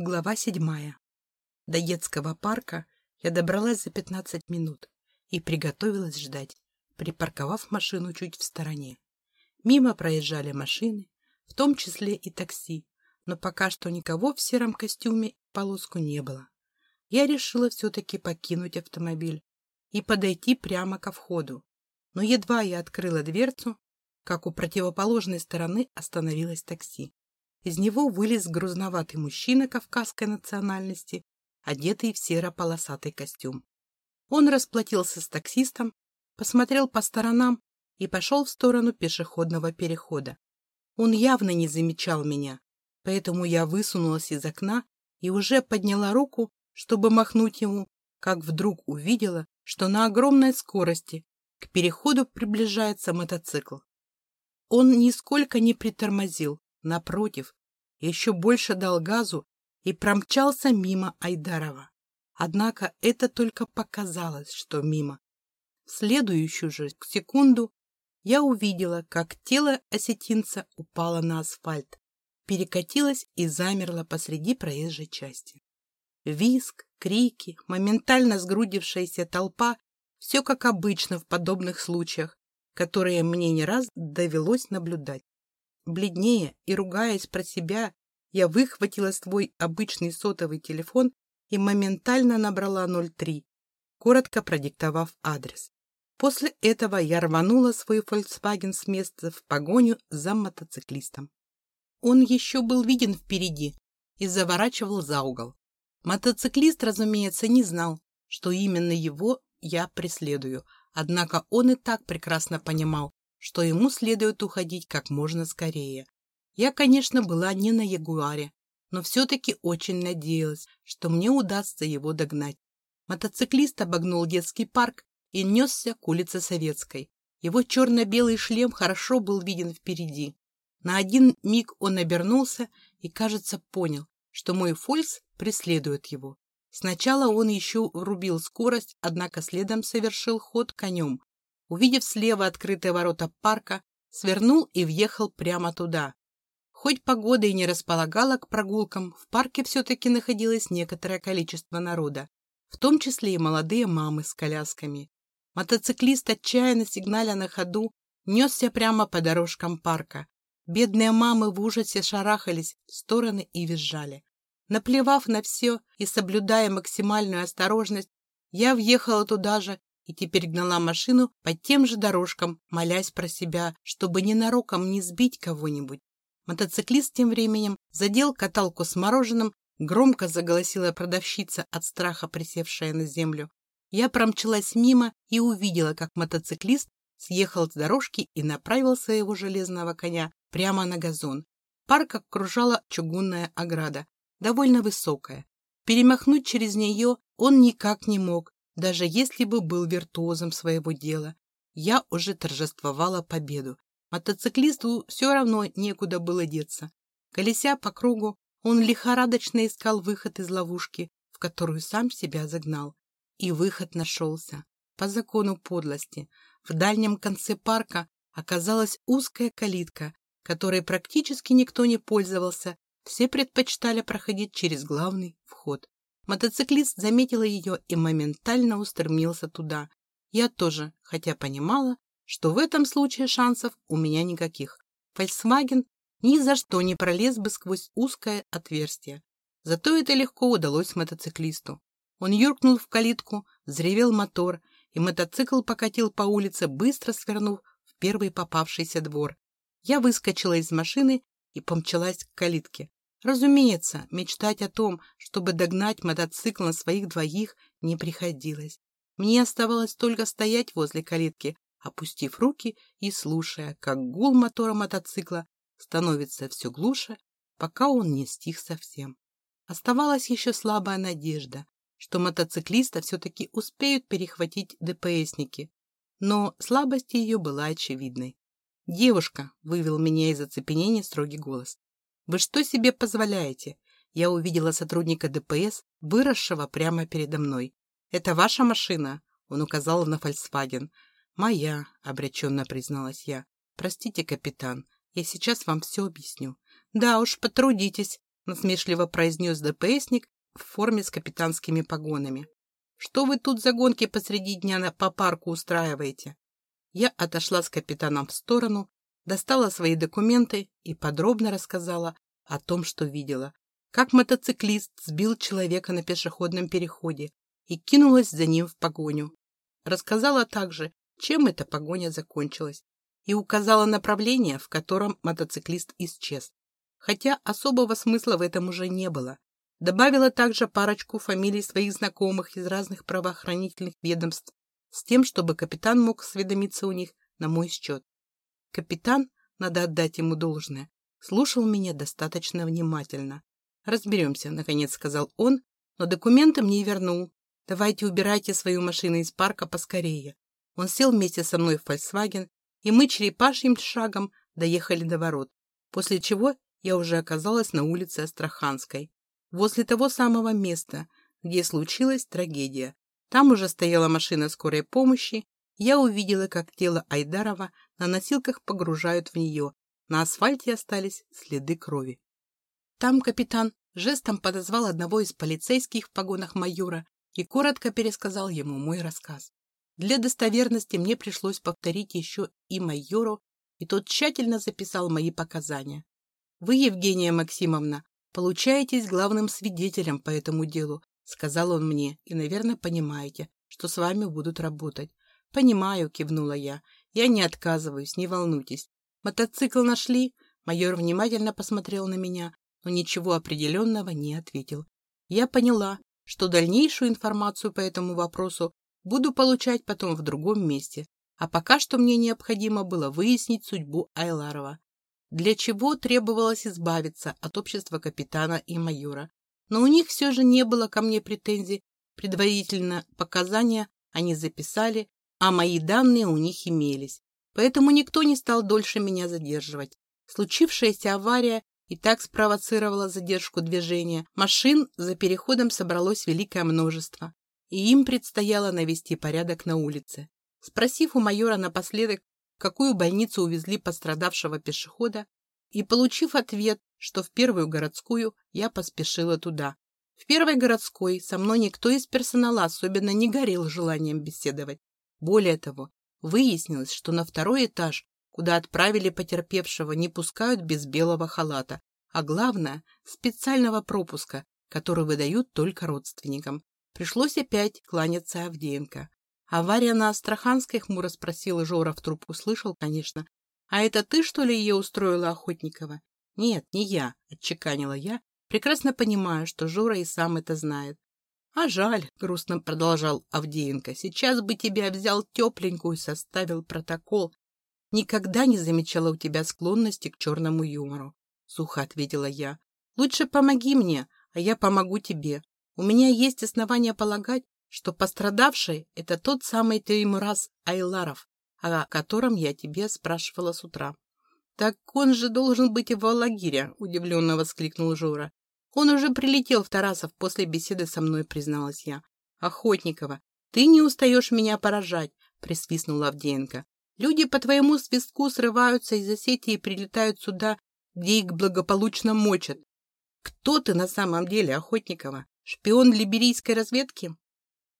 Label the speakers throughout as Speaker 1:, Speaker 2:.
Speaker 1: Глава седьмая. До детского парка я добралась за 15 минут и приготовилась ждать, припарковав машину чуть в стороне. Мимо проезжали машины, в том числе и такси, но пока что никого в сером костюме полоску не было. Я решила все-таки покинуть автомобиль и подойти прямо ко входу. Но едва я открыла дверцу, как у противоположной стороны остановилось такси. Из него вылез грузноватый мужчина кавказской национальности, одетый в серо-полосатый костюм. Он расплатился с таксистом, посмотрел по сторонам и пошел в сторону пешеходного перехода. Он явно не замечал меня, поэтому я высунулась из окна и уже подняла руку, чтобы махнуть ему, как вдруг увидела, что на огромной скорости к переходу приближается мотоцикл. Он нисколько не притормозил, Напротив, еще больше дал газу и промчался мимо Айдарова. Однако это только показалось, что мимо. В следующую же секунду я увидела, как тело осетинца упало на асфальт, перекатилось и замерло посреди проезжей части. Виск, крики, моментально сгрудившаяся толпа — все как обычно в подобных случаях, которые мне не раз довелось наблюдать. Бледнее и ругаясь про себя, я выхватила свой обычный сотовый телефон и моментально набрала 03, коротко продиктовав адрес. После этого я рванула свой Volkswagen с места в погоню за мотоциклистом. Он еще был виден впереди и заворачивал за угол. Мотоциклист, разумеется, не знал, что именно его я преследую, однако он и так прекрасно понимал, что ему следует уходить как можно скорее. Я, конечно, была не на Ягуаре, но все-таки очень надеялась, что мне удастся его догнать. Мотоциклист обогнул детский парк и несся к улице Советской. Его черно-белый шлем хорошо был виден впереди. На один миг он обернулся и, кажется, понял, что мой фольс преследует его. Сначала он еще врубил скорость, однако следом совершил ход конем, увидев слева открытые ворота парка, свернул и въехал прямо туда. Хоть погода и не располагала к прогулкам, в парке все-таки находилось некоторое количество народа, в том числе и молодые мамы с колясками. Мотоциклист, отчаянно сигналя на ходу, несся прямо по дорожкам парка. Бедные мамы в ужасе шарахались в стороны и визжали. Наплевав на все и соблюдая максимальную осторожность, я въехала туда же и теперь гнала машину по тем же дорожкам, молясь про себя, чтобы ненароком не сбить кого-нибудь. Мотоциклист тем временем задел каталку с мороженым, громко заголосила продавщица от страха, присевшая на землю. Я промчалась мимо и увидела, как мотоциклист съехал с дорожки и направил своего железного коня прямо на газон. Парк окружала чугунная ограда, довольно высокая. Перемахнуть через нее он никак не мог, даже если бы был виртуозом своего дела, я уже торжествовала победу. Мотоциклисту все равно некуда было деться. Колеся по кругу, он лихорадочно искал выход из ловушки, в которую сам себя загнал. И выход нашелся. По закону подлости. В дальнем конце парка оказалась узкая калитка, которой практически никто не пользовался. Все предпочитали проходить через главный вход. Мотоциклист заметил ее и моментально устремился туда. Я тоже, хотя понимала, что в этом случае шансов у меня никаких. Фольксваген ни за что не пролез бы сквозь узкое отверстие. Зато это легко удалось мотоциклисту. Он юркнул в калитку, взревел мотор, и мотоцикл покатил по улице, быстро свернув в первый попавшийся двор. Я выскочила из машины и помчалась к калитке. Разумеется, мечтать о том, чтобы догнать мотоцикл на своих двоих, не приходилось. Мне оставалось только стоять возле калитки, опустив руки и слушая, как гул мотора мотоцикла становится все глуше, пока он не стих совсем. Оставалась еще слабая надежда, что мотоциклиста все-таки успеют перехватить ДПСники, но слабость ее была очевидной. «Девушка!» — вывел меня из оцепенения строгий голос. Вы что себе позволяете? Я увидела сотрудника ДПС, выросшего прямо передо мной. Это ваша машина? Он указал на Volkswagen. Моя, обреченно призналась я. Простите, капитан, я сейчас вам все объясню. Да уж, потрудитесь, насмешливо произнес ДПСник в форме с капитанскими погонами. «Что вы тут за гонки посреди дня по парку устраиваете?» Я отошла с капитаном в сторону, достала свои документы и подробно рассказала о том, что видела, как мотоциклист сбил человека на пешеходном переходе и кинулась за ним в погоню. Рассказала также, чем эта погоня закончилась, и указала направление, в котором мотоциклист исчез. Хотя особого смысла в этом уже не было. Добавила также парочку фамилий своих знакомых из разных правоохранительных ведомств, с тем, чтобы капитан мог осведомиться у них на мой счет. Капитан, надо отдать ему должное, слушал меня достаточно внимательно. «Разберемся», — наконец сказал он, но документы мне вернул. «Давайте убирайте свою машину из парка поскорее». Он сел вместе со мной в «Фольксваген», и мы черепашьим шагом доехали до ворот, после чего я уже оказалась на улице Астраханской, возле того самого места, где случилась трагедия. Там уже стояла машина скорой помощи, я увидела, как тело Айдарова на носилках погружают в нее. На асфальте остались следы крови. Там капитан жестом подозвал одного из полицейских в погонах майора и коротко пересказал ему мой рассказ. Для достоверности мне пришлось повторить еще и майору, и тот тщательно записал мои показания. Вы, Евгения Максимовна, получаетесь главным свидетелем по этому делу, сказал он мне, и, наверное, понимаете, что с вами будут работать. Понимаю, кивнула я. Я не отказываюсь, не волнуйтесь. Мотоцикл нашли? Майор внимательно посмотрел на меня, но ничего определенного не ответил. Я поняла, что дальнейшую информацию по этому вопросу Буду получать потом в другом месте. А пока что мне необходимо было выяснить судьбу Айларова. Для чего требовалось избавиться от общества капитана и майора. Но у них все же не было ко мне претензий. Предварительно показания они записали, а мои данные у них имелись. Поэтому никто не стал дольше меня задерживать. Случившаяся авария и так спровоцировала задержку движения. Машин за переходом собралось великое множество и им предстояло навести порядок на улице. Спросив у майора напоследок, в какую больницу увезли пострадавшего пешехода, и получив ответ, что в первую городскую, я поспешила туда. В первой городской со мной никто из персонала особенно не горел желанием беседовать. Более того, выяснилось, что на второй этаж, куда отправили потерпевшего, не пускают без белого халата, а главное – специального пропуска, который выдают только родственникам. Пришлось опять кланяться Авдеенко. «Авария на Астраханской?» — хмуро спросил Жора в трубку. Слышал, конечно. «А это ты, что ли, ее устроила, Охотникова?» «Нет, не я», — отчеканила я, прекрасно понимаю, что Жора и сам это знает. «А жаль», — грустно продолжал Авдеенко, — «сейчас бы тебя взял тепленькую и составил протокол. Никогда не замечала у тебя склонности к черному юмору», — сухо ответила я. «Лучше помоги мне, а я помогу тебе. У меня есть основания полагать, что пострадавший — это тот самый Теймураз Айларов, о котором я тебе спрашивала с утра. «Так он же должен быть и в Алагире», — удивленно воскликнул Жора. «Он уже прилетел в Тарасов после беседы со мной», — призналась я. «Охотникова, ты не устаешь меня поражать», — присвистнул Авдеенко. «Люди по твоему свистку срываются из Осетии и прилетают сюда, где их благополучно мочат. Кто ты на самом деле, Охотникова? Шпион либерийской разведки?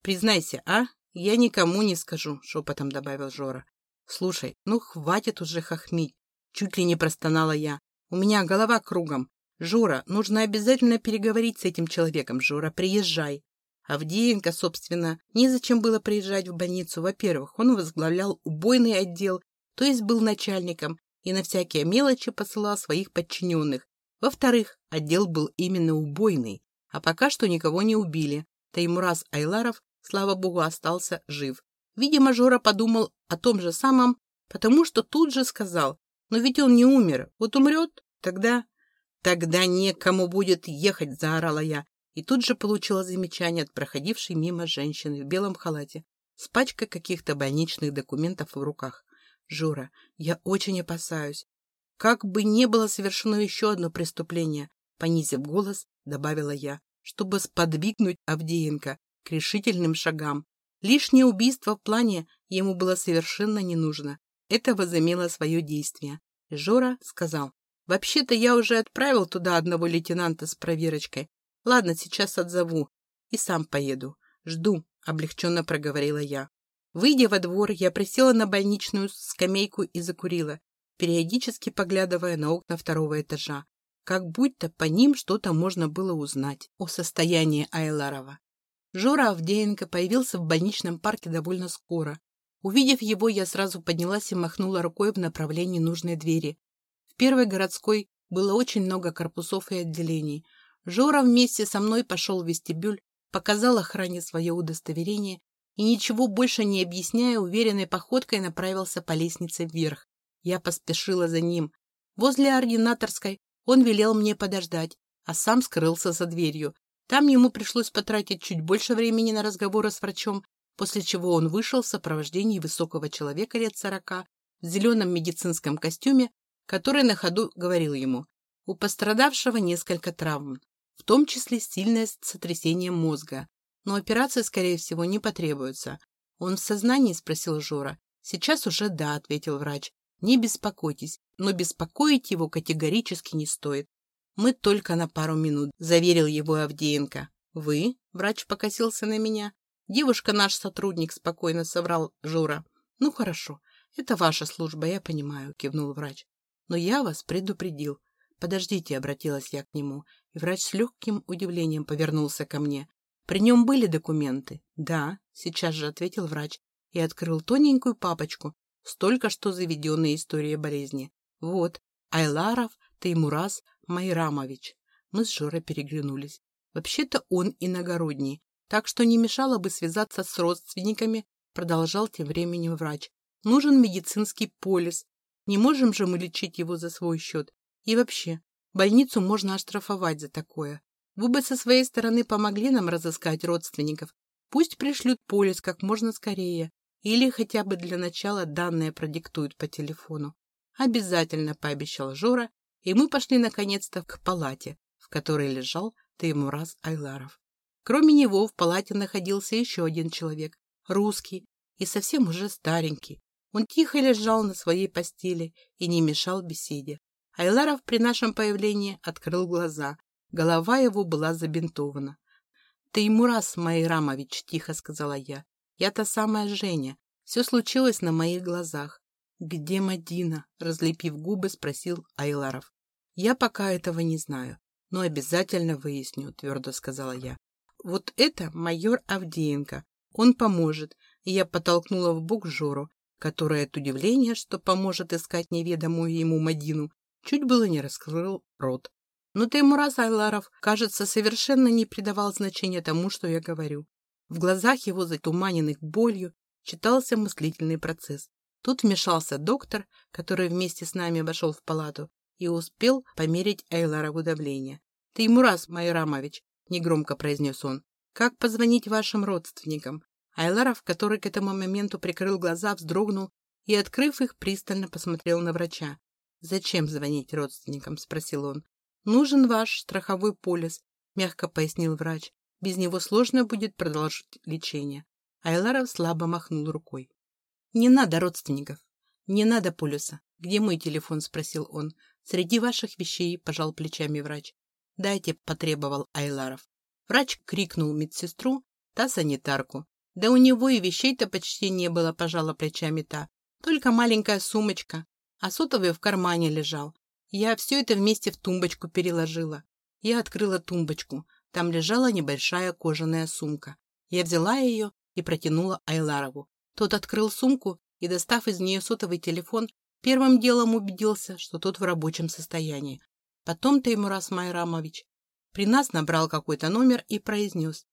Speaker 1: Признайся, а? Я никому не скажу, шепотом добавил Жора. Слушай, ну хватит уже хохмить. Чуть ли не простонала я. У меня голова кругом. Жора, нужно обязательно переговорить с этим человеком. Жора, приезжай. Авдеенко, собственно, незачем было приезжать в больницу. Во-первых, он возглавлял убойный отдел, то есть был начальником, и на всякие мелочи посылал своих подчиненных. Во-вторых, отдел был именно убойный. А пока что никого не убили. Таймураз Айларов, слава богу, остался жив. Видимо, Жора подумал о том же самом, потому что тут же сказал, но ведь он не умер, вот умрет, тогда... Тогда некому будет ехать, заорала я, и тут же получила замечание от проходившей мимо женщины в белом халате с пачкой каких-то больничных документов в руках. Жора, я очень опасаюсь. Как бы не было совершено еще одно преступление, понизив голос, добавила я, чтобы сподвигнуть Авдеенко к решительным шагам. Лишнее убийство в плане ему было совершенно не нужно. Это возымело свое действие. Жора сказал, Вообще-то я уже отправил туда одного лейтенанта с проверочкой. Ладно, сейчас отзову. И сам поеду. Жду, облегченно проговорила я. Выйдя во двор, я присела на больничную скамейку и закурила, периодически поглядывая на окна второго этажа, как будто по ним что-то можно было узнать о состоянии Айларова. Жора Авдеенко появился в больничном парке довольно скоро. Увидев его, я сразу поднялась и махнула рукой в направлении нужной двери. Первой городской было очень много корпусов и отделений. Жора вместе со мной пошел в вестибюль, показал охране свое удостоверение и, ничего больше не объясняя, уверенной походкой направился по лестнице вверх. Я поспешила за ним. Возле ординаторской он велел мне подождать, а сам скрылся за дверью. Там ему пришлось потратить чуть больше времени на разговоры с врачом, после чего он вышел в сопровождении высокого человека лет сорока в зеленом медицинском костюме, который на ходу говорил ему, у пострадавшего несколько травм, в том числе сильное сотрясение мозга, но операции, скорее всего, не потребуется. Он в сознании?» – спросил Жора. «Сейчас уже да», – ответил врач. «Не беспокойтесь, но беспокоить его категорически не стоит. Мы только на пару минут», – заверил его Авдеенко. «Вы?» – врач покосился на меня. «Девушка наш сотрудник», – спокойно соврал Жора. «Ну, хорошо. Это ваша служба, я понимаю», – кивнул врач. «Но я вас предупредил». «Подождите», – обратилась я к нему, и врач с легким удивлением повернулся ко мне. При нем были документы? Да, сейчас же ответил врач и открыл тоненькую папочку с только что заведенной историей болезни. Вот, Айларов Таймураз Майрамович. Мы с Жорой переглянулись. Вообще-то он иногородний, так что не мешало бы связаться с родственниками, продолжал тем временем врач. Нужен медицинский полис. Не можем же мы лечить его за свой счет. И вообще, больницу можно оштрафовать за такое. Вы бы со своей стороны помогли нам разыскать родственников. Пусть пришлют полис как можно скорее. Или хотя бы для начала данные продиктуют по телефону. Обязательно, пообещал Жора, и мы пошли наконец-то к палате, в которой лежал Таймураз Айларов. Кроме него в палате находился еще один человек, русский и совсем уже старенький. Он тихо лежал на своей постели и не мешал беседе. Айларов при нашем появлении открыл глаза Голова его была забинтована. — Ты ему раз, Майрамович, — тихо сказала я. — Я та самая Женя. Все случилось на моих глазах. — Где Мадина? — разлепив губы, спросил Айларов. — Я пока этого не знаю, но обязательно выясню, — твердо сказала я. — Вот это майор Авдеенко. Он поможет. И я подтолкнула в бок Жору, который от удивления, что поможет искать неведомую ему Мадину, чуть было не раскрыл рот. Но Таймураз Айларов, кажется, совершенно не придавал значения тому, что я говорю. В глазах его, затуманенных болью, читался мыслительный процесс. Тут вмешался доктор, который вместе с нами обошел в палату и успел померить Айларову давление. «Таймураз Майрамович», — негромко произнес он, — «как позвонить вашим родственникам?» Айларов, который к этому моменту прикрыл глаза, вздрогнул и, открыв их, пристально посмотрел на врача. «Зачем звонить родственникам?» — спросил он. «Нужен ваш страховой полис», — мягко пояснил врач. «Без него сложно будет продолжить лечение». Айларов слабо махнул рукой. «Не надо родственников. Не надо полиса. Где мой телефон?» — спросил он. «Среди ваших вещей», — пожал плечами врач. «Дайте», — потребовал Айларов. Врач крикнул медсестру, та санитарку. Да у него и вещей-то почти не было, пожала плечами та. Только маленькая сумочка, а сотовый в кармане лежал. Я все это вместе в тумбочку переложила. Я открыла тумбочку. Там лежала небольшая кожаная сумка. Я взяла ее и протянула Айларову. Тот открыл сумку и, достав из нее сотовый телефон, первым делом убедился, что тот в рабочем состоянии. Потом Таймурас Майрамович при нас набрал какой-то номер и произнес.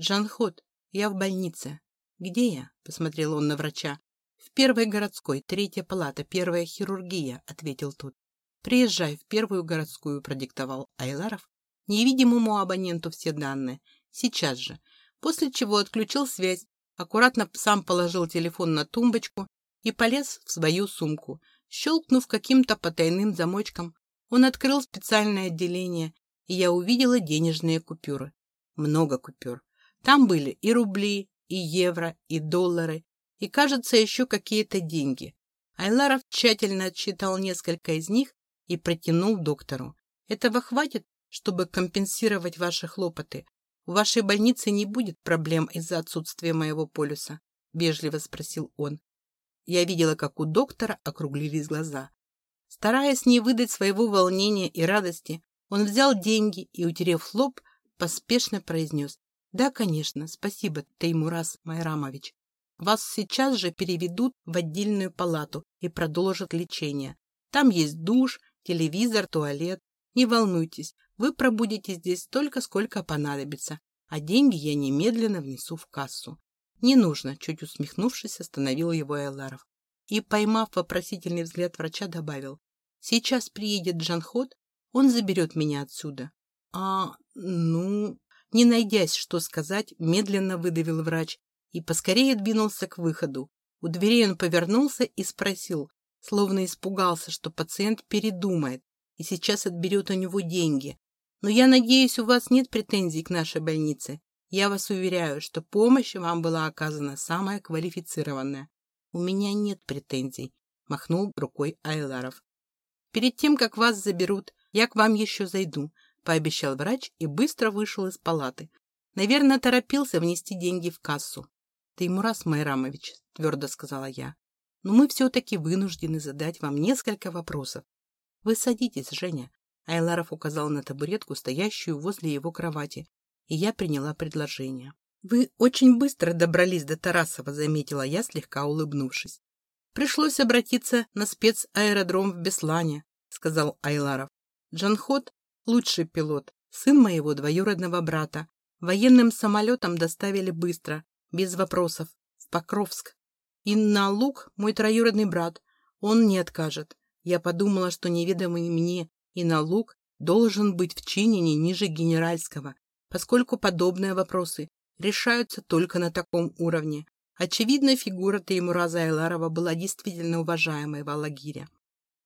Speaker 1: «Джанхот, я в больнице». «Где я?» — посмотрел он на врача. «В первой городской, третья палата, первая хирургия», — ответил тот. «Приезжай в первую городскую», — продиктовал Айларов невидимому абоненту все данные. Сейчас же. После чего отключил связь, аккуратно сам положил телефон на тумбочку и полез в свою сумку. Щелкнув каким-то потайным замочком, он открыл специальное отделение, и я увидела денежные купюры. Много купюр. Там были и рубли, и евро, и доллары, и, кажется, еще какие-то деньги. Айларов тщательно отсчитал несколько из них и протянул доктору. «Этого хватит, чтобы компенсировать ваши хлопоты? У вашей больницы не будет проблем из-за отсутствия моего полюса?» — вежливо спросил он. Я видела, как у доктора округлились глаза. Стараясь не выдать своего волнения и радости, он взял деньги и, утерев лоб, поспешно произнес. «Да, конечно, спасибо, Теймурас Майрамович. Вас сейчас же переведут в отдельную палату и продолжат лечение. Там есть душ, телевизор, туалет. Не волнуйтесь, вы пробудете здесь столько, сколько понадобится, а деньги я немедленно внесу в кассу. Не нужно, чуть усмехнувшись, остановил его Эларов. И, поймав вопросительный взгляд врача, добавил. Сейчас приедет Джанхот, он заберет меня отсюда. А, ну... Не найдясь, что сказать, медленно выдавил врач и поскорее двинулся к выходу. У дверей он повернулся и спросил, словно испугался, что пациент передумает и сейчас отберет у него деньги. Но я надеюсь, у вас нет претензий к нашей больнице. Я вас уверяю, что помощь вам была оказана самая квалифицированная. У меня нет претензий, махнул рукой Айларов. Перед тем, как вас заберут, я к вам еще зайду, пообещал врач и быстро вышел из палаты. Наверное, торопился внести деньги в кассу. Таймурас Майрамович, твердо сказала я, но мы все-таки вынуждены задать вам несколько вопросов. Вы садитесь, Женя. Айларов указал на табуретку, стоящую возле его кровати, и я приняла предложение. «Вы очень быстро добрались до Тарасова», — заметила я, слегка улыбнувшись. «Пришлось обратиться на спецаэродром в Беслане», — сказал Айларов. «Джанхот — лучший пилот, сын моего двоюродного брата. Военным самолетом доставили быстро, без вопросов, в Покровск. И на Лук мой троюродный брат, он не откажет. Я подумала, что неведомый мне и на Лук должен быть в чине не ниже генеральского, поскольку подобные вопросы решаются только на таком уровне. Очевидно, фигура Теймураза Айларова была действительно уважаемой в Алагире.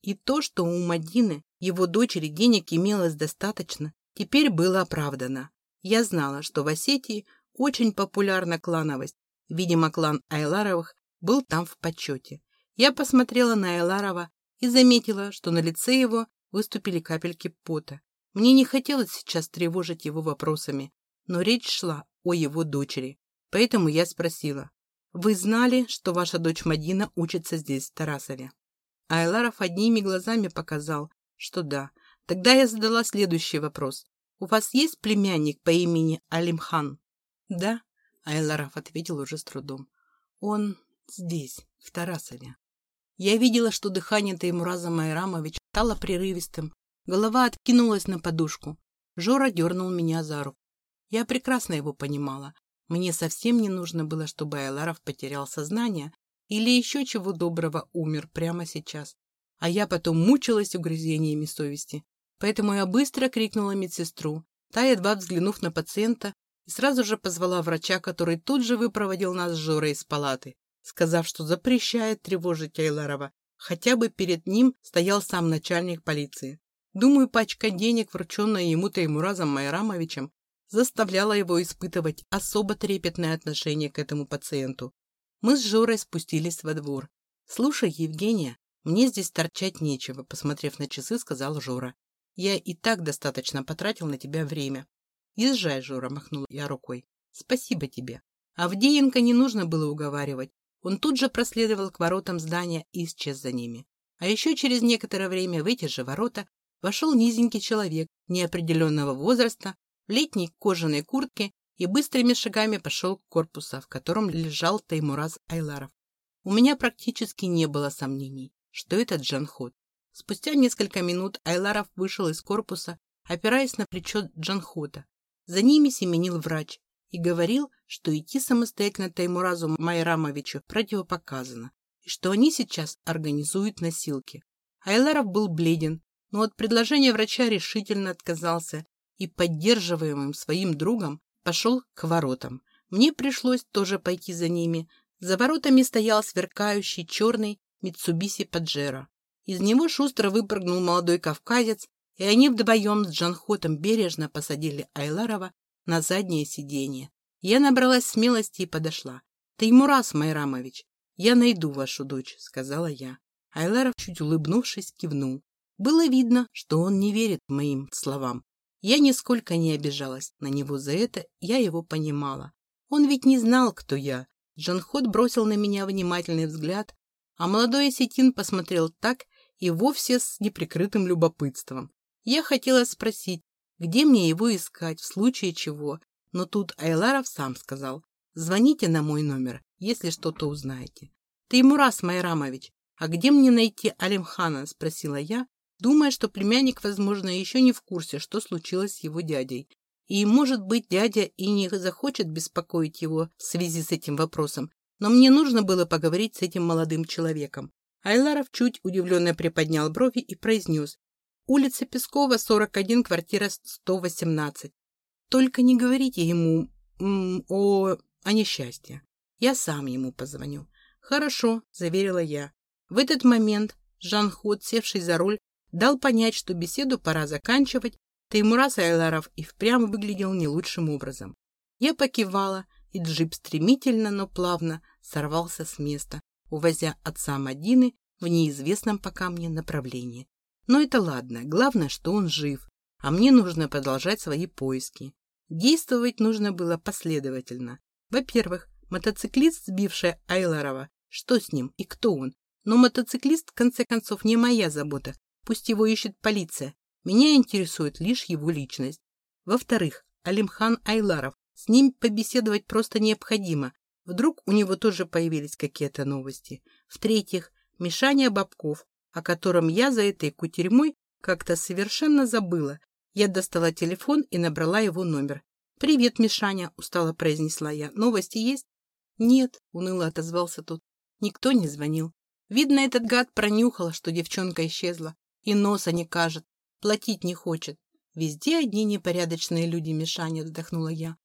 Speaker 1: И то, что у Мадины, его дочери, денег имелось достаточно, теперь было оправдано. Я знала, что в Осетии очень популярна клановость. Видимо, клан Айларовых был там в почете. Я посмотрела на Айларова и заметила, что на лице его выступили капельки пота. Мне не хотелось сейчас тревожить его вопросами, но речь шла о его дочери. Поэтому я спросила, «Вы знали, что ваша дочь Мадина учится здесь, в Тарасове?» Айларов одними глазами показал, что да. Тогда я задала следующий вопрос. «У вас есть племянник по имени Алимхан?» «Да», — Айларов ответил уже с трудом. «Он здесь, в Тарасове». Я видела, что дыхание Таймураза Майрамовича стало прерывистым. Голова откинулась на подушку. Жора дернул меня за руку. Я прекрасно его понимала. Мне совсем не нужно было, чтобы Айларов потерял сознание или еще чего доброго умер прямо сейчас. А я потом мучилась угрызениями совести. Поэтому я быстро крикнула медсестру. Та, едва взглянув на пациента, и сразу же позвала врача, который тут же выпроводил нас с Жорой из палаты, сказав, что запрещает тревожить Айларова, хотя бы перед ним стоял сам начальник полиции. Думаю, пачка денег, врученная ему Таймуразом Майрамовичем, заставляла его испытывать особо трепетное отношение к этому пациенту. Мы с Жорой спустились во двор. «Слушай, Евгения, мне здесь торчать нечего», посмотрев на часы, сказал Жора. «Я и так достаточно потратил на тебя время. «Езжай, Жора», — махнул я рукой. «Спасибо тебе». Авдеенко не нужно было уговаривать. Он тут же проследовал к воротам здания и исчез за ними. А еще через некоторое время в эти же ворота вошел низенький человек неопределенного возраста в летней кожаной куртке и быстрыми шагами пошел к корпусу, в котором лежал Таймураз Айларов. У меня практически не было сомнений, что это Джанхот. Спустя несколько минут Айларов вышел из корпуса, опираясь на плечо Джанхота, за ними семенил врач и говорил, что идти самостоятельно Таймуразу Майрамовичу противопоказано, и что они сейчас организуют носилки. Айларов был бледен, но от предложения врача решительно отказался и, поддерживаемым своим другом, пошел к воротам. Мне пришлось тоже пойти за ними. За воротами стоял сверкающий черный Митсубиси Паджеро. Из него шустро выпрыгнул молодой кавказец и они вдвоем с Джанхотом бережно посадили Айларова на заднее сиденье. Я набралась смелости и подошла. «Таймурас Майрамович, я найду вашу дочь», — сказала я. Айларов, чуть улыбнувшись, кивнул. Было видно, что он не верит моим словам. Я нисколько не обижалась на него за это, я его понимала. Он ведь не знал, кто я. Джанхот бросил на меня внимательный взгляд, а молодой осетин посмотрел так и вовсе с неприкрытым любопытством. Я хотела спросить, где мне его искать, в случае чего, но тут Айларов сам сказал, звоните на мой номер, если что-то узнаете. Теймурас Майрамович, а где мне найти Алимхана? Спросила я, думая, что племянник, возможно, еще не в курсе, что случилось с его дядей. И, может быть, дядя и не захочет беспокоить его в связи с этим вопросом, но мне нужно было поговорить с этим молодым человеком. Айларов чуть удивленно приподнял брови и произнес. Улица Пескова, 41, квартира 118. Только не говорите ему о, о несчастье. Я сам ему позвоню. Хорошо, заверила я. В этот момент Жан Ход, севший за руль, дал понять, что беседу пора заканчивать, Таймурас Айларов и впрямь выглядел не лучшим образом. Я покивала, и джип стремительно, но плавно сорвался с места, увозя отца Мадины в неизвестном пока мне направлении. Но это ладно, главное, что он жив, а мне нужно продолжать свои поиски. Действовать нужно было последовательно. Во-первых, мотоциклист, сбивший Айларова, что с ним и кто он? Но мотоциклист, в конце концов, не моя забота, пусть его ищет полиция. Меня интересует лишь его личность. Во-вторых, Алимхан Айларов, с ним побеседовать просто необходимо. Вдруг у него тоже появились какие-то новости. В-третьих, Мишаня Бабков, о котором я за этой кутерьмой как-то совершенно забыла. Я достала телефон и набрала его номер. «Привет, Мишаня», — устало произнесла я. «Новости есть?» «Нет», — уныло отозвался тот. Никто не звонил. Видно, этот гад пронюхал, что девчонка исчезла. И носа не кажет. Платить не хочет. Везде одни непорядочные люди, Мишаня, вздохнула я.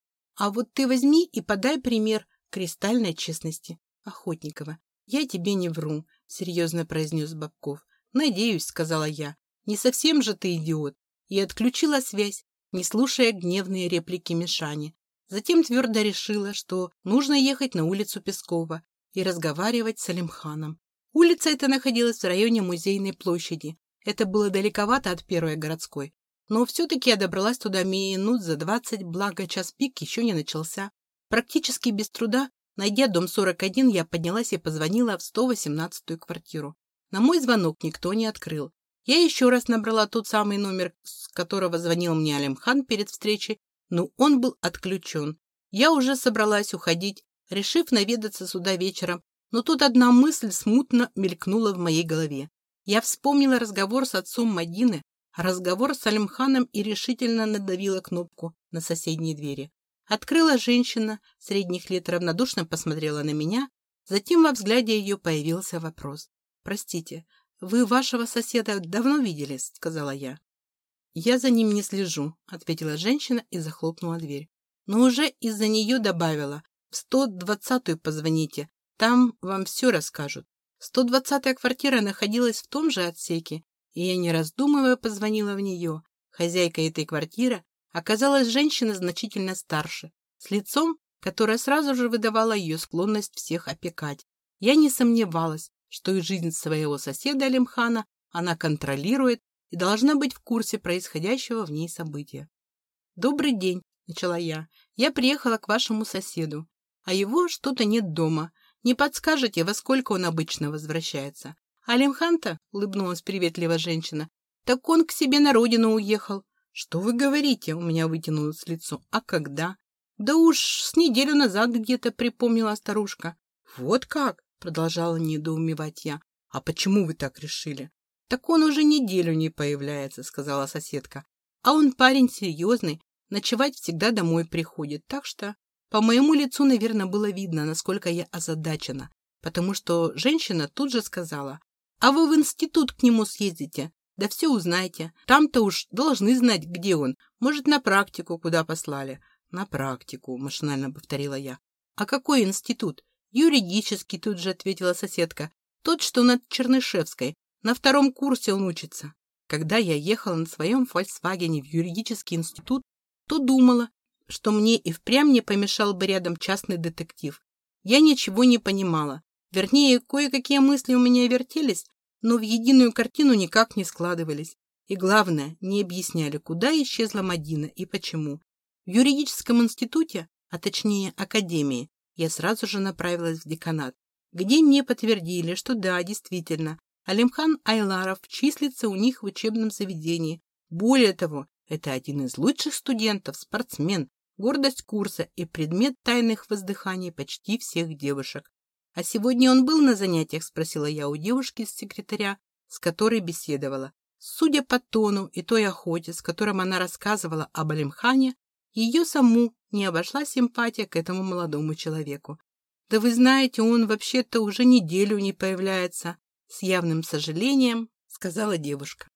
Speaker 1: А вот ты возьми и подай пример кристальной честности. Охотникова. Я тебе не вру, серьезно произнес Бабков. Надеюсь, сказала я. Не совсем же ты идиот. И отключила связь, не слушая гневные реплики Мишани. Затем твердо решила, что нужно ехать на улицу Пескова и разговаривать с Алимханом. Улица эта находилась в районе Музейной площади. Это было далековато от первой городской. Но все-таки я добралась туда минут за двадцать, благо час пик еще не начался. Практически без труда, найдя дом 41, я поднялась и позвонила в 118-ю квартиру. На мой звонок никто не открыл. Я еще раз набрала тот самый номер, с которого звонил мне Алимхан перед встречей, но он был отключен. Я уже собралась уходить, решив наведаться сюда вечером, но тут одна мысль смутно мелькнула в моей голове. Я вспомнила разговор с отцом Мадины, разговор с Алимханом и решительно надавила кнопку на соседней двери. Открыла женщина, средних лет равнодушно посмотрела на меня, затем во взгляде ее появился вопрос. «Простите, вы вашего соседа давно видели?» — сказала я. «Я за ним не слежу», — ответила женщина и захлопнула дверь. Но уже из-за нее добавила, в 120-ю позвоните, там вам все расскажут. 120-я квартира находилась в том же отсеке, и я, не раздумывая, позвонила в нее. Хозяйка этой квартиры оказалась женщина значительно старше, с лицом, которое сразу же выдавало ее склонность всех опекать. Я не сомневалась, что и жизнь своего соседа Алимхана она контролирует и должна быть в курсе происходящего в ней события. «Добрый день», — начала я. «Я приехала к вашему соседу а его что-то нет дома. Не подскажете, во сколько он обычно возвращается? Алимханта, улыбнулась приветливо женщина, так он к себе на родину уехал. Что вы говорите? У меня вытянулось лицо. А когда? Да уж с неделю назад где-то припомнила старушка. Вот как? Продолжала недоумевать я. А почему вы так решили? Так он уже неделю не появляется, сказала соседка. А он парень серьезный, ночевать всегда домой приходит, так что по моему лицу, наверное, было видно, насколько я озадачена, потому что женщина тут же сказала, «А вы в институт к нему съездите, да все узнаете. Там-то уж должны знать, где он. Может, на практику куда послали». «На практику», — машинально повторила я. «А какой институт?» «Юридический», — тут же ответила соседка. «Тот, что над Чернышевской. На втором курсе он учится». Когда я ехала на своем «Фольксвагене» в юридический институт, то думала, что мне и впрямь не помешал бы рядом частный детектив. Я ничего не понимала. Вернее, кое-какие мысли у меня вертелись, но в единую картину никак не складывались. И главное, не объясняли, куда исчезла Мадина и почему. В юридическом институте, а точнее академии, я сразу же направилась в деканат, где мне подтвердили, что да, действительно, Алимхан Айларов числится у них в учебном заведении. Более того, это один из лучших студентов, спортсмен, гордость курса и предмет тайных воздыханий почти всех девушек. «А сегодня он был на занятиях?» – спросила я у девушки-секретаря, с которой беседовала. Судя по тону и той охоте, с которым она рассказывала об Алимхане, ее саму не обошла симпатия к этому молодому человеку. «Да вы знаете, он вообще-то уже неделю не появляется», — с явным сожалением сказала девушка.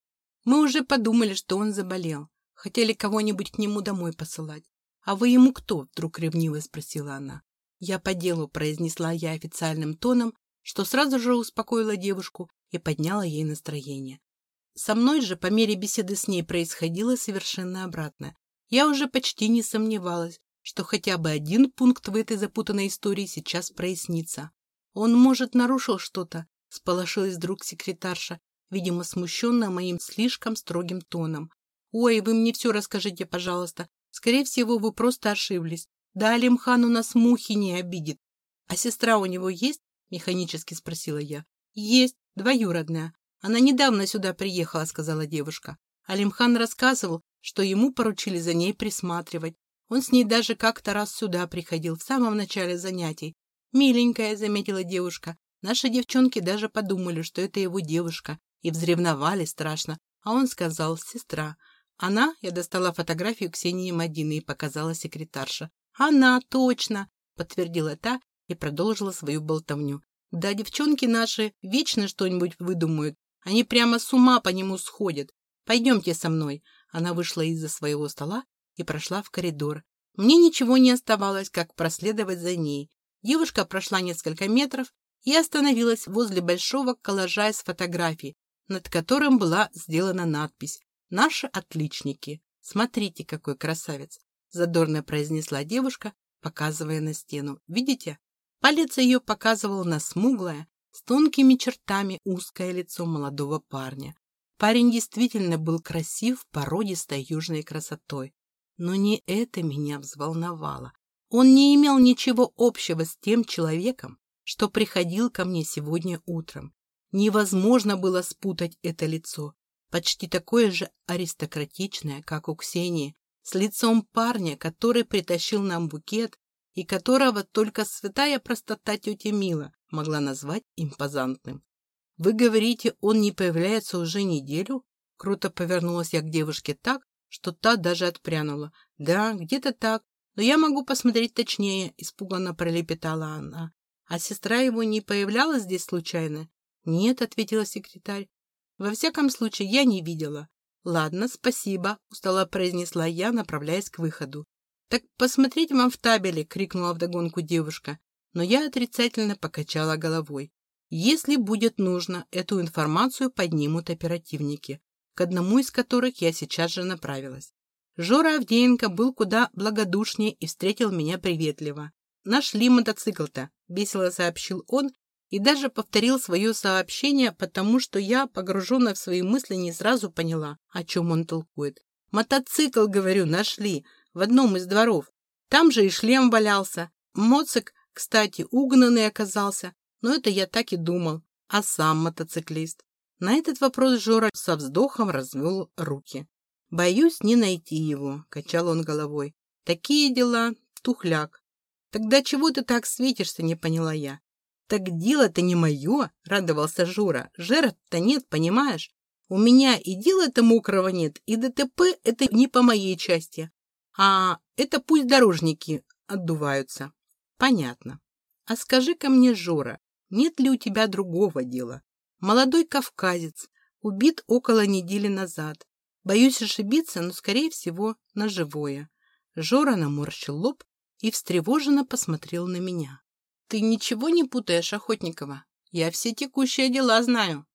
Speaker 1: «Мы уже подумали, что он заболел. Хотели кого-нибудь к нему домой посылать. А вы ему кто?» — вдруг ревниво спросила она. «Я по делу», — произнесла я официальным тоном, что сразу же успокоила девушку и подняла ей настроение. Со мной же по мере беседы с ней происходило совершенно обратное. Я уже почти не сомневалась, что хотя бы один пункт в этой запутанной истории сейчас прояснится. Он, может, нарушил что-то, сполошилась вдруг секретарша, видимо, смущенная моим слишком строгим тоном. «Ой, вы мне все расскажите, пожалуйста. Скорее всего, вы просто ошиблись. Да, Алимхан у нас мухи не обидит. А сестра у него есть?» — механически спросила я. «Есть, двоюродная. «Она недавно сюда приехала», — сказала девушка. Алимхан рассказывал, что ему поручили за ней присматривать. Он с ней даже как-то раз сюда приходил, в самом начале занятий. «Миленькая», — заметила девушка. Наши девчонки даже подумали, что это его девушка, и взревновали страшно. А он сказал «сестра». Она, я достала фотографию Ксении Мадины и показала секретарша. «Она, точно!» — подтвердила та и продолжила свою болтовню. «Да, девчонки наши вечно что-нибудь выдумают. Они прямо с ума по нему сходят. Пойдемте со мной. Она вышла из-за своего стола и прошла в коридор. Мне ничего не оставалось, как проследовать за ней. Девушка прошла несколько метров и остановилась возле большого коллажа из фотографий, над которым была сделана надпись «Наши отличники». «Смотрите, какой красавец!» – задорно произнесла девушка, показывая на стену. «Видите?» Палец ее показывал на смуглое, с тонкими чертами узкое лицо молодого парня. Парень действительно был красив породистой южной красотой. Но не это меня взволновало. Он не имел ничего общего с тем человеком, что приходил ко мне сегодня утром. Невозможно было спутать это лицо, почти такое же аристократичное, как у Ксении, с лицом парня, который притащил нам букет и которого только святая простота тети Мила могла назвать импозантным. «Вы говорите, он не появляется уже неделю?» Круто повернулась я к девушке так, что та даже отпрянула. «Да, где-то так, но я могу посмотреть точнее», — испуганно пролепетала она. «А сестра его не появлялась здесь случайно?» «Нет», — ответила секретарь. «Во всяком случае, я не видела». «Ладно, спасибо», — устало произнесла я, направляясь к выходу. «Так посмотрите вам в табеле!» — крикнула вдогонку девушка. Но я отрицательно покачала головой. Если будет нужно, эту информацию поднимут оперативники, к одному из которых я сейчас же направилась. Жора Авдеенко был куда благодушнее и встретил меня приветливо. «Нашли мотоцикл-то», — весело сообщил он и даже повторил свое сообщение, потому что я, погруженная в свои мысли, не сразу поняла, о чем он толкует. «Мотоцикл, говорю, нашли в одном из дворов. Там же и шлем валялся. Моцик, кстати, угнанный оказался. Но это я так и думал. А сам мотоциклист? На этот вопрос Жора со вздохом развел руки. «Боюсь не найти его», — качал он головой. «Такие дела, тухляк». «Тогда чего ты так светишься?» — не поняла я. «Так дело-то не мое», — радовался Жора. «Жертв-то нет, понимаешь? У меня и дела-то мокрого нет, и ДТП — это не по моей части. А это пусть дорожники отдуваются. Понятно. А скажи-ка мне, Жора, нет ли у тебя другого дела? Молодой кавказец, убит около недели назад. Боюсь ошибиться, но, скорее всего, на живое. Жора наморщил лоб и встревоженно посмотрел на меня. Ты ничего не путаешь, Охотникова? Я все текущие дела знаю.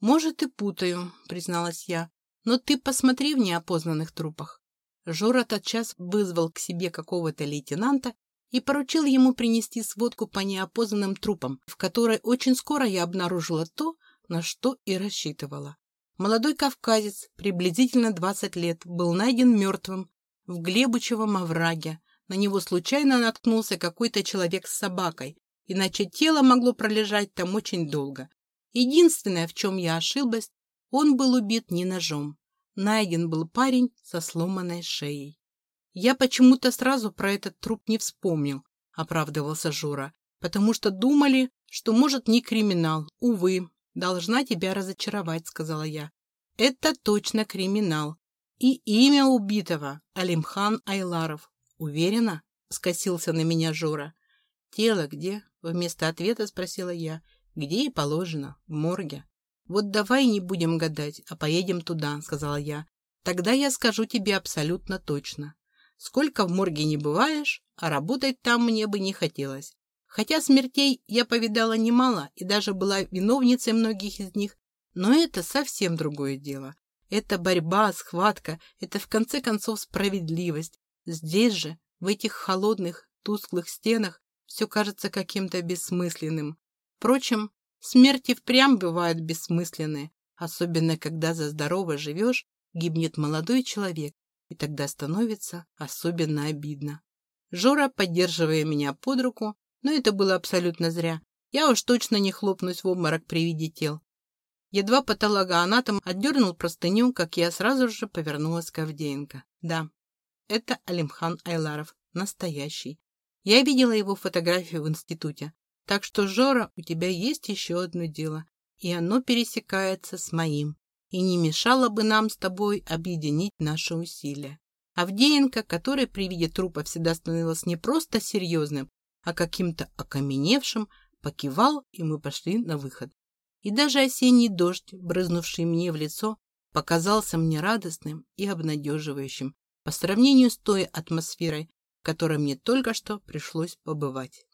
Speaker 1: Может, и путаю, призналась я. Но ты посмотри в неопознанных трупах. Жора тотчас вызвал к себе какого-то лейтенанта и поручил ему принести сводку по неопознанным трупам, в которой очень скоро я обнаружила то, на что и рассчитывала. Молодой кавказец, приблизительно 20 лет, был найден мертвым в Глебучевом овраге. На него случайно наткнулся какой-то человек с собакой, иначе тело могло пролежать там очень долго. Единственное, в чем я ошиблась, он был убит не ножом. Найден был парень со сломанной шеей. Я почему-то сразу про этот труп не вспомнил, оправдывался Жора, потому что думали, что, может, не криминал. Увы, должна тебя разочаровать, сказала я. Это точно криминал. И имя убитого — Алимхан Айларов. Уверена? Скосился на меня Жора. Тело где? Вместо ответа спросила я. Где и положено, в морге. Вот давай не будем гадать, а поедем туда, сказала я. Тогда я скажу тебе абсолютно точно. Сколько в морге не бываешь, а работать там мне бы не хотелось. Хотя смертей я повидала немало и даже была виновницей многих из них, но это совсем другое дело. Это борьба, схватка, это в конце концов справедливость. Здесь же, в этих холодных, тусклых стенах, все кажется каким-то бессмысленным. Впрочем, смерти впрямь бывают бессмысленные, особенно когда за здорово живешь, гибнет молодой человек, и тогда становится особенно обидно. Жора, поддерживая меня под руку, но это было абсолютно зря. Я уж точно не хлопнусь в обморок при виде тел. Едва патологоанатом отдернул простыню, как я сразу же повернулась к Авдеенко. Да, это Алимхан Айларов, настоящий. Я видела его фотографию в институте. Так что, Жора, у тебя есть еще одно дело, и оно пересекается с моим. И не мешало бы нам с тобой объединить наши усилия. Авдеенко, который при виде трупа всегда становился не просто серьезным, а каким-то окаменевшим, покивал, и мы пошли на выход. И даже осенний дождь, брызнувший мне в лицо, показался мне радостным и обнадеживающим по сравнению с той атмосферой, в которой мне только что пришлось побывать.